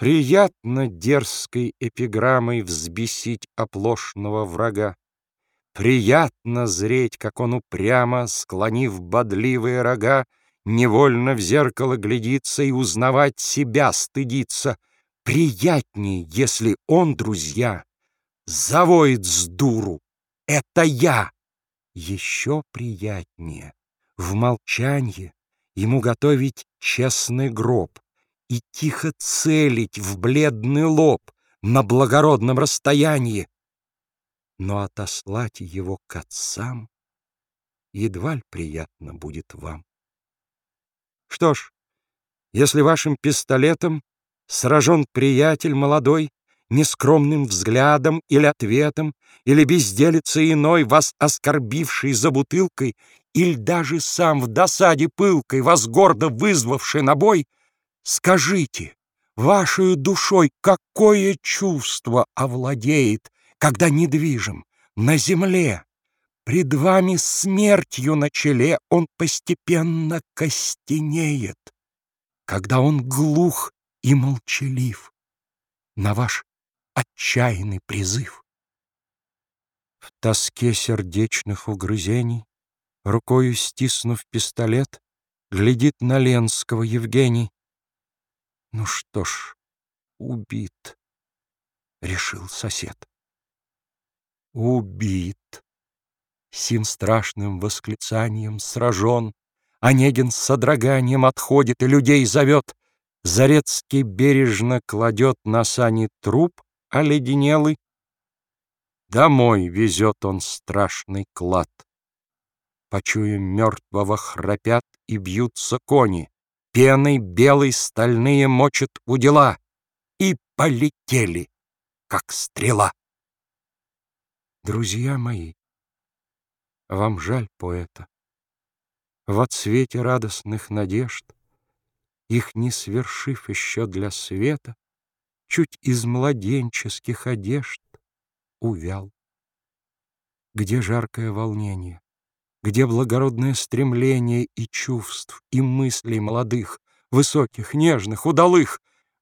Приятно дерзкой эпиграммой взбесить оплошного врага. Приятно зреть, как он упрямо, склонив бодливые рога, невольно в зеркало глядится и узнавать себя стыдится. Приятнее, если он, друзья, завоет с дуру. Это я! Еще приятнее в молчанье ему готовить честный гроб и тихо целить в бледный лоб на благородном расстоянии. Но отослать его к отцам едва ли приятно будет вам. Что ж, если вашим пистолетом сражен приятель молодой, нескромным взглядом или ответом, или безделицей иной, вас оскорбивший за бутылкой, или даже сам в досаде пылкой, вас гордо вызвавший на бой, скажите, вашей душой какое чувство овладеет, когда недвижим на земле, пред вами смертью на челе он постепенно костенеет, когда он глух и молчалив на ваш отчаянный призыв. В тоске сердечных угрызений, рукою стиснув пистолет, глядит на Ленского Евгений. Ну что ж, убит, решил сосед. Убит. Сим страшным восклицанием сражен, Онегин с содроганием отходит и людей зовет. Зарецкий бережно кладет на сани труп, оледенелый. Домой везет он страшный клад. Почуя мертвого храпят и бьются кони. Пеной белой стальные мочат удила. И полетели, как стрела. Друзья мои, вам жаль поэта. В отсвете радостных надежд, Их не свершив еще для света, чуть из младенческих одежд увял. Где жаркое волнение, где благородное стремление и чувств, и мыслей молодых, высоких, нежных, удалых,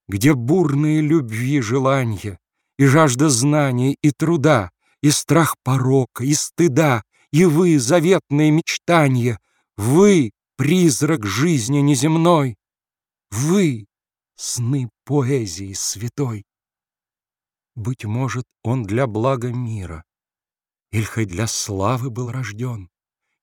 где бурные любви желания, и жажда знания и труда, и страх порока, и стыда, и вы, заветные мечтания, вы, призрак жизни неземной, вы, сны поэзии святой. Быть может, он для блага мира, Иль хоть для славы был рожден,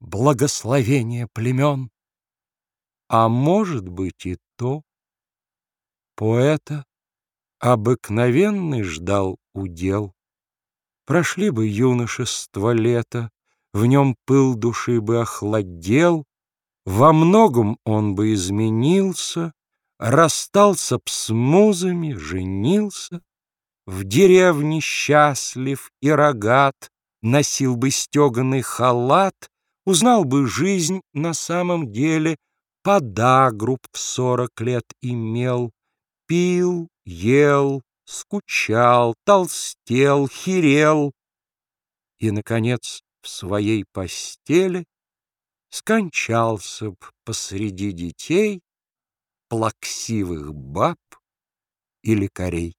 Благословение племен. А может быть и то, Поэта обыкновенный ждал удел. Прошли бы юношество лето, В нем пыл души бы охладел, Во многом он бы изменился, Расстался б с музами, женился, В деревне счастлив и рогат, Носил бы стеганый халат, Узнал бы жизнь на самом деле, Подагруб в сорок лет имел, Пил, ел, скучал, толстел, херел И, наконец, в своей постели Скончался б посреди детей плаксивых баб или корей.